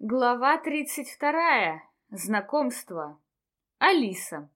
Глава 32. Знакомство. Алиса.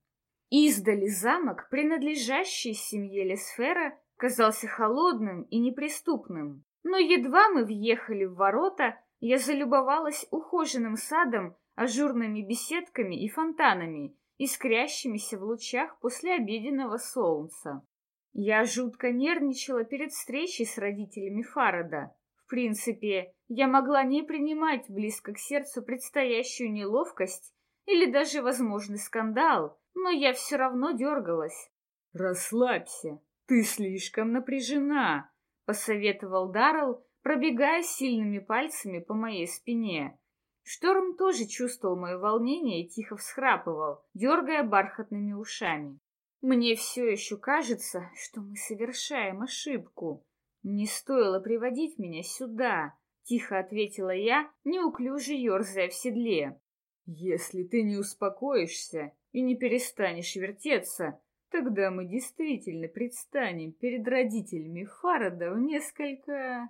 Издали замок, принадлежащий семье Лесфера, казался холодным и неприступным. Но едва мы въехали в ворота, я залюбовалась ухоженным садом, ажурными беседками и фонтанами, искрящимися в лучах после обеденного солнца. Я жутко нервничала перед встречей с родителями Фарада. В принципе, я могла не принимать близко к сердцу предстоящую неловкость или даже возможный скандал, но я все равно дергалась. «Расслабься, ты слишком напряжена», — посоветовал Даррелл, пробегая сильными пальцами по моей спине. Шторм тоже чувствовал мое волнение и тихо всхрапывал, дергая бархатными ушами. Мне все еще кажется, что мы совершаем ошибку. Не стоило приводить меня сюда, тихо ответила я, неуклюже ерзая в седле. Если ты не успокоишься и не перестанешь вертеться, тогда мы действительно предстанем перед родителями Фарада в несколько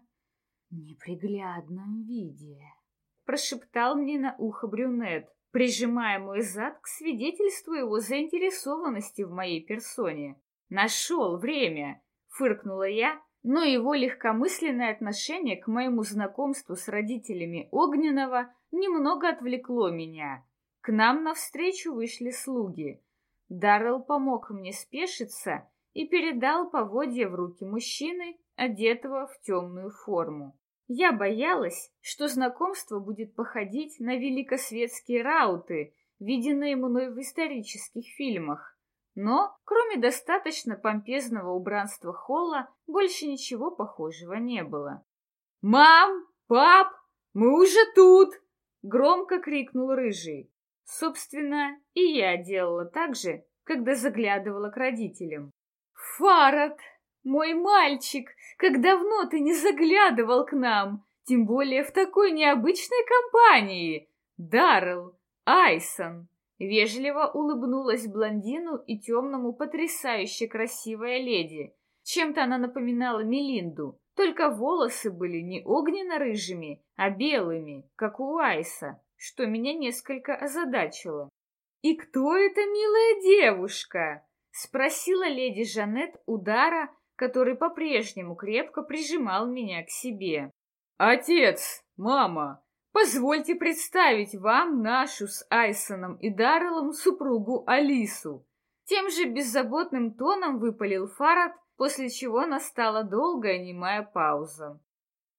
неприглядном виде, прошептал мне на ухо брюнет прижимая мой зад к свидетельству его заинтересованности в моей персоне. «Нашел время!» — фыркнула я, но его легкомысленное отношение к моему знакомству с родителями Огненного немного отвлекло меня. К нам навстречу вышли слуги. Даррелл помог мне спешиться и передал поводья в руки мужчины, одетого в темную форму. Я боялась, что знакомство будет походить на великосветские рауты, виденные мной в исторических фильмах. Но, кроме достаточно помпезного убранства холла, больше ничего похожего не было. «Мам! Пап! Мы уже тут!» — громко крикнул Рыжий. Собственно, и я делала так же, когда заглядывала к родителям. «Фарад!» Мой мальчик, как давно ты не заглядывал к нам, тем более в такой необычной компании. Даррелл, Айсон. Вежливо улыбнулась блондину и темному потрясающе красивая леди. Чем-то она напоминала Мелинду, только волосы были не огненно-рыжими, а белыми, как у Айса, что меня несколько озадачило. «И кто эта милая девушка?» — спросила леди Жанет удара, который по-прежнему крепко прижимал меня к себе. «Отец! Мама! Позвольте представить вам нашу с Айсоном и Дарреллом супругу Алису!» Тем же беззаботным тоном выпалил Фарад, после чего настала долгая немая пауза.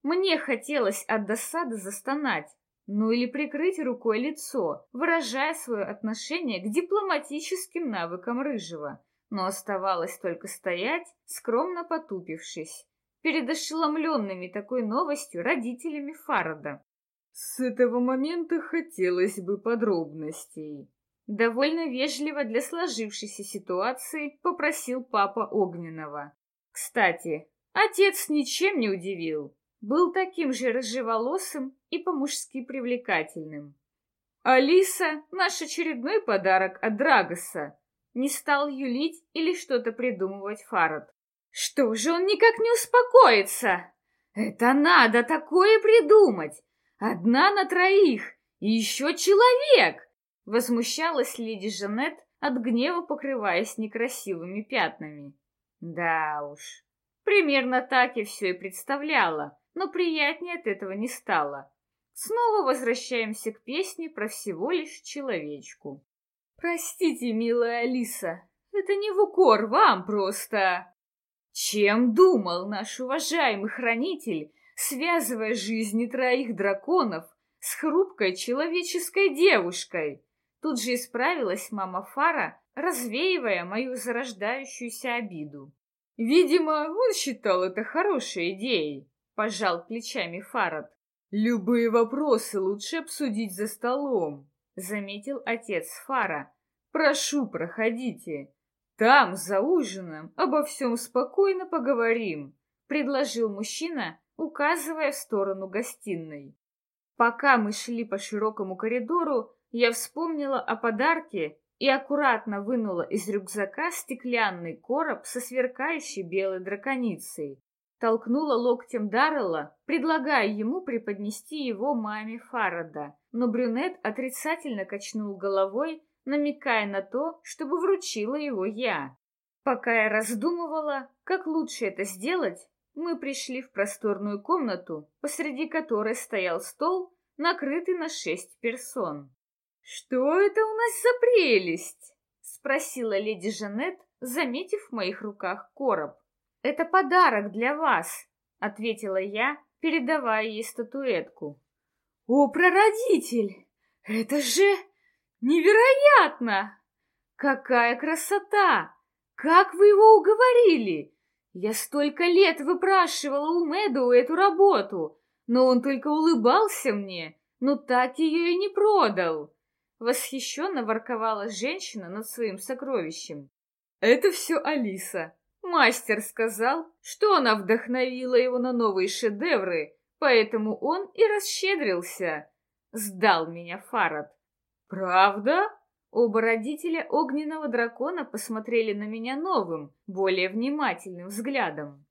Мне хотелось от досады застонать, ну или прикрыть рукой лицо, выражая свое отношение к дипломатическим навыкам Рыжего но оставалось только стоять, скромно потупившись, перед ошеломленными такой новостью родителями Фарада. С этого момента хотелось бы подробностей. Довольно вежливо для сложившейся ситуации попросил папа Огненного. Кстати, отец ничем не удивил. Был таким же рыжеволосым и по-мужски привлекательным. Алиса — наш очередной подарок от Драгоса, не стал юлить или что-то придумывать Фарад. Что же он никак не успокоится? Это надо такое придумать! Одна на троих! И еще человек! Возмущалась леди Жанет, от гнева покрываясь некрасивыми пятнами. Да уж, примерно так я все и представляла, но приятнее от этого не стало. Снова возвращаемся к песне про всего лишь человечку. Простите, милая Алиса, это не в укор вам просто. Чем думал наш уважаемый хранитель, связывая жизни троих драконов с хрупкой человеческой девушкой? Тут же исправилась мама Фара, развеивая мою зарождающуюся обиду. Видимо, он считал это хорошей идеей, пожал плечами Фарад. Любые вопросы лучше обсудить за столом, заметил отец Фара. Прошу, проходите. Там, за ужином, обо всем спокойно поговорим, предложил мужчина, указывая в сторону гостиной. Пока мы шли по широкому коридору, я вспомнила о подарке и аккуратно вынула из рюкзака стеклянный короб со сверкающей белой драконицей. Толкнула локтем Даррелла, предлагая ему преподнести его маме Фарада, но брюнет отрицательно качнул головой, намекая на то, чтобы вручила его я. Пока я раздумывала, как лучше это сделать, мы пришли в просторную комнату, посреди которой стоял стол, накрытый на шесть персон. «Что это у нас за прелесть?» — спросила леди Жанет, заметив в моих руках короб. «Это подарок для вас», — ответила я, передавая ей статуэтку. «О, прародитель! Это же невероятно! Какая красота! Как вы его уговорили? Я столько лет выпрашивала у Мэдоу эту работу, но он только улыбался мне, но так ее и не продал!» Восхищенно ворковала женщина над своим сокровищем. «Это все Алиса», Мастер сказал, что она вдохновила его на новые шедевры, поэтому он и расщедрился. Сдал меня Фарад. «Правда?» Оба родителя огненного дракона посмотрели на меня новым, более внимательным взглядом.